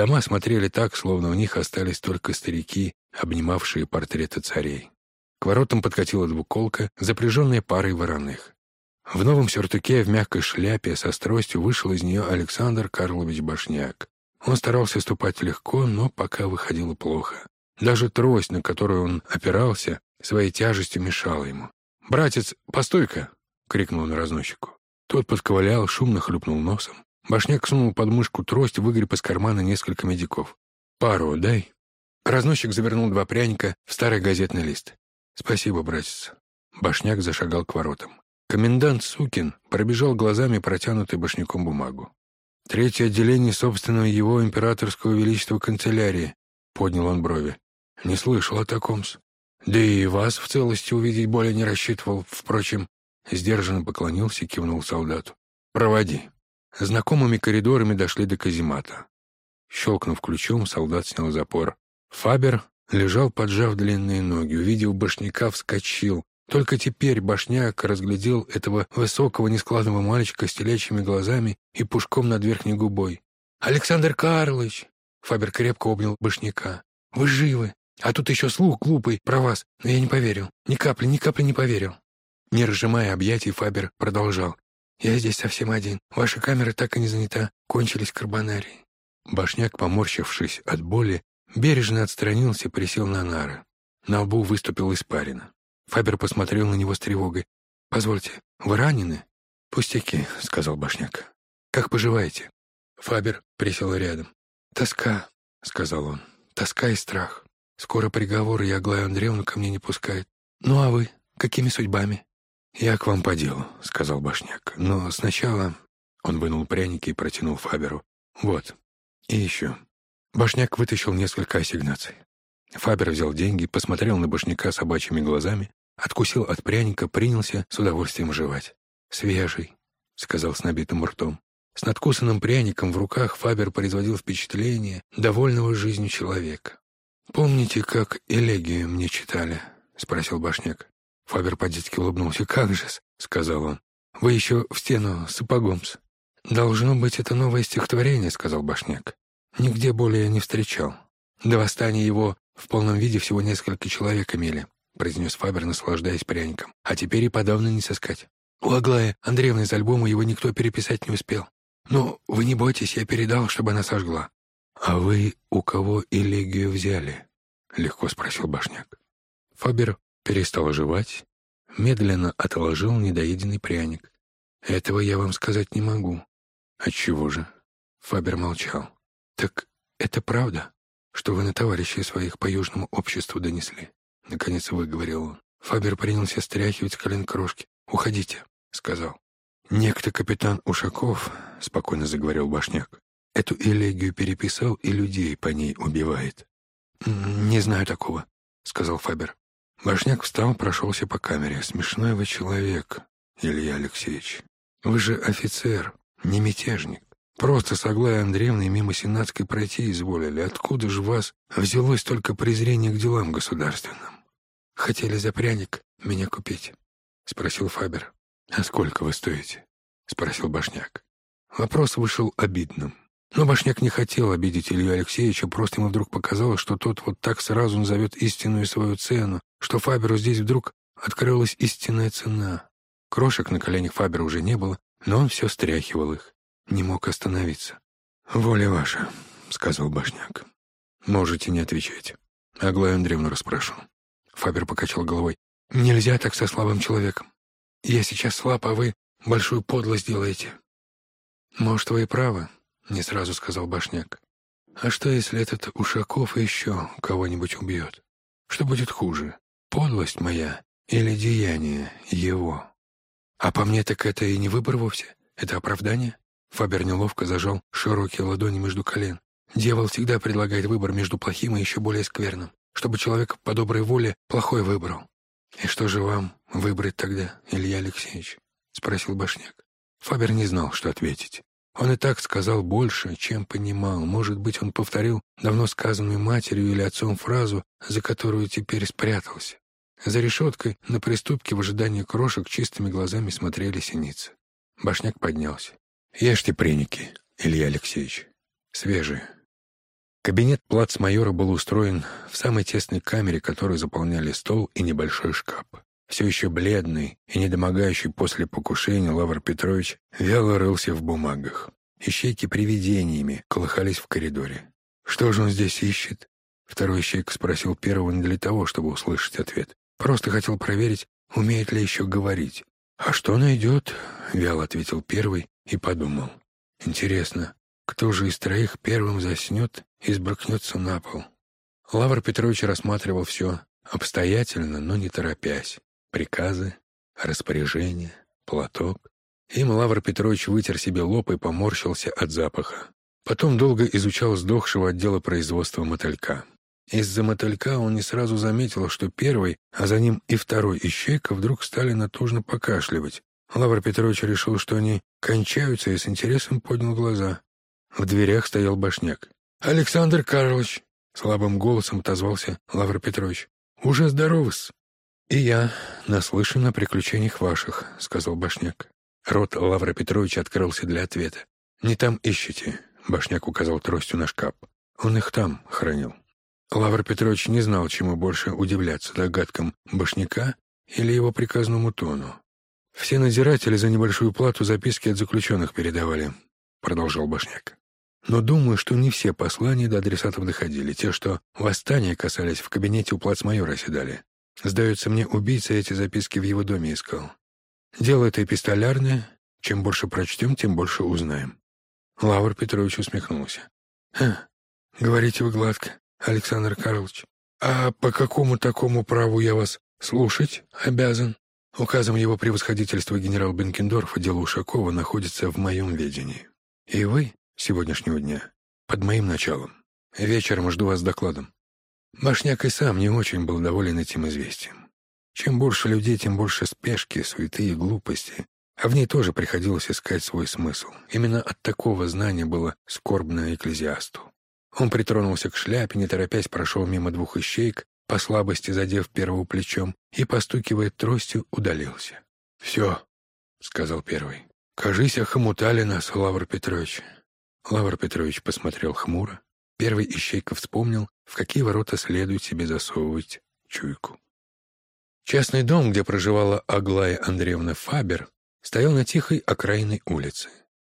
Дома смотрели так, словно у них остались только старики, обнимавшие портреты царей. К воротам подкатила двуколка, запряженная парой вороных. В новом сюртуке, в мягкой шляпе, со стростью вышел из нее Александр Карлович Башняк. Он старался ступать легко, но пока выходило плохо. Даже трость, на которую он опирался, своей тяжестью мешала ему. «Братец, постой-ка!» — крикнул он разносчику. Тот подковылял, шумно хлюпнул носом. Башняк сунул под мышку трость, выгреб из кармана несколько медиков. «Пару дай». Разносчик завернул два пряника в старый газетный лист. «Спасибо, братец». Башняк зашагал к воротам. Комендант Сукин пробежал глазами протянутый башняком бумагу. «Третье отделение собственного его императорского величества канцелярии», — поднял он брови. «Не слышал о таком-с. Да и вас в целости увидеть более не рассчитывал. Впрочем, сдержанно поклонился и кивнул солдату. «Проводи». Знакомыми коридорами дошли до каземата. Щелкнув ключом, солдат снял запор. Фабер лежал, поджав длинные ноги. Увидев башняка, вскочил. Только теперь башняк разглядел этого высокого, нескладного мальчика с телячьими глазами и пушком над верхней губой. «Александр Карлович!» Фабер крепко обнял башняка. «Вы живы! А тут еще слух глупый про вас, но я не поверил. Ни капли, ни капли не поверил». Не разжимая объятий, Фабер продолжал. «Я здесь совсем один. Ваша камера так и не занята. Кончились карбонарии». Башняк, поморщившись от боли, бережно отстранился и присел на нары. На лбу выступил испарина. Фабер посмотрел на него с тревогой. «Позвольте, вы ранены?» «Пустяки», — сказал Башняк. «Как поживаете?» Фабер присел рядом. «Тоска», — сказал он. «Тоска и страх. Скоро приговор, и Аглаю Андреевну ко мне не пускает. Ну а вы? Какими судьбами?» «Я к вам по делу», — сказал Башняк. «Но сначала...» Он вынул пряники и протянул Фаберу. «Вот. И еще». Башняк вытащил несколько ассигнаций. Фабер взял деньги, посмотрел на Башняка собачьими глазами, откусил от пряника, принялся с удовольствием жевать. «Свежий», — сказал с набитым ртом. С надкусанным пряником в руках Фабер производил впечатление довольного жизнью человека. «Помните, как элегию мне читали?» — спросил Башняк. Фабер по-детски улыбнулся. «Как же-с?» — сказал он. «Вы еще в стену сапогом-с». «Должно быть, это новое стихотворение», — сказал Башняк. «Нигде более не встречал. До восстания его в полном виде всего несколько человек имели», — произнес Фабер, наслаждаясь пряником. «А теперь и подавно не соскать. У Аглая Андреевны из альбома его никто переписать не успел. Ну, вы не бойтесь, я передал, чтобы она сожгла. «А вы у кого элегию взяли?» — легко спросил Башняк. Фабер перестал жевать, медленно отложил недоеденный пряник. «Этого я вам сказать не могу». «Отчего же?» Фабер молчал. «Так это правда, что вы на товарищей своих по южному обществу донесли?» Наконец выговорил он. Фабер принялся стряхивать с колен крошки. «Уходите», — сказал. «Некто капитан Ушаков», — спокойно заговорил Башняк, Эту элегию переписал и людей по ней убивает. «Не знаю такого», — сказал Фабер. Башняк встал, прошелся по камере. «Смешной вы человек, Илья Алексеевич. Вы же офицер, не мятежник. Просто с Аглаей Андреевной мимо Сенатской пройти изволили. Откуда же вас взялось только презрение к делам государственным? Хотели за пряник меня купить?» — спросил Фабер. «А сколько вы стоите?» — спросил Башняк. Вопрос вышел обидным. Но Башняк не хотел обидеть Илью Алексеевича, просто ему вдруг показалось, что тот вот так сразу назовет истинную свою цену, что Фаберу здесь вдруг открылась истинная цена. Крошек на коленях Фабера уже не было, но он все стряхивал их, не мог остановиться. «Воля ваша», — сказал Башняк. «Можете не отвечать. Аглаю Андреевну расспрошу». Фабер покачал головой. «Нельзя так со слабым человеком. Я сейчас слаб, а вы большую подлость делаете». «Может, вы и правы», — не сразу сказал Башняк. «А что, если этот Ушаков еще кого-нибудь убьет? Что будет хуже, подлость моя или деяние его? А по мне так это и не выбор вовсе, это оправдание?» Фабер неловко зажал широкие ладони между колен. «Дьявол всегда предлагает выбор между плохим и еще более скверным, чтобы человек по доброй воле плохой выбрал. И что же вам выбрать тогда, Илья Алексеевич?» — спросил Башняк. Фабер не знал, что ответить. Он и так сказал больше, чем понимал. Может быть, он повторил давно сказанную матерью или отцом фразу, за которую теперь спрятался. За решеткой на приступке в ожидании крошек чистыми глазами смотрели синицы. Башняк поднялся. «Ешьте пряники, Илья Алексеевич. Свежие. Кабинет плацмайора был устроен в самой тесной камере, которую заполняли стол и небольшой шкаф. Все еще бледный и недомогающий после покушения Лавр Петрович вяло рылся в бумагах. Ищейки привидениями колыхались в коридоре. «Что же он здесь ищет?» Второй ищейка спросил первого не для того, чтобы услышать ответ. Просто хотел проверить, умеет ли еще говорить. «А что найдет?» — вяло ответил первый и подумал. «Интересно, кто же из троих первым заснет и сбрыкнется на пол?» Лавр Петрович рассматривал все обстоятельно, но не торопясь. Приказы, распоряжения, платок. Им Лавр Петрович вытер себе лоб и поморщился от запаха. Потом долго изучал сдохшего отдела производства мотылька. Из-за мотылька он не сразу заметил, что первый, а за ним и второй ищейка вдруг стали натужно покашливать. Лавр Петрович решил, что они кончаются, и с интересом поднял глаза. В дверях стоял башняк. «Александр Карлович!» — слабым голосом отозвался Лавр Петрович. «Уже здоровы-с!» «И я наслышан о приключениях ваших», — сказал Башняк. Рот Лавра Петровича открылся для ответа. «Не там ищите», — Башняк указал тростью на шкаф. «Он их там хранил». Лавр Петрович не знал, чему больше удивляться, догадкам Башняка или его приказному тону. «Все надзиратели за небольшую плату записки от заключенных передавали», — продолжал Башняк. «Но думаю, что не все послания до адресатов доходили. Те, что восстания касались, в кабинете у плацмайора седали. Сдается мне, убийца эти записки в его доме искал. Дело это эпистолярное. Чем больше прочтем, тем больше узнаем. Лавр Петрович усмехнулся. «Ха, говорите вы гладко, Александр Карлович. А по какому такому праву я вас слушать обязан? Указом его превосходительства генерал Бенкендорф дело Ушакова находится в моем ведении. И вы сегодняшнего дня под моим началом. Вечером жду вас с докладом. Башняк и сам не очень был доволен этим известием. Чем больше людей, тем больше спешки, суеты и глупости. А в ней тоже приходилось искать свой смысл. Именно от такого знания было скорбно экклезиасту. Он притронулся к шляпе, не торопясь прошел мимо двух ищейк, по слабости задев первого плечом, и, постукивая тростью, удалился. «Все», — сказал первый. «Кажись, охомутали нас, Лавр Петрович». Лавр Петрович посмотрел хмуро. Первый ищейка вспомнил, в какие ворота следует себе засовывать чуйку. Частный дом, где проживала Аглая Андреевна Фабер, стоял на тихой окраинной улице.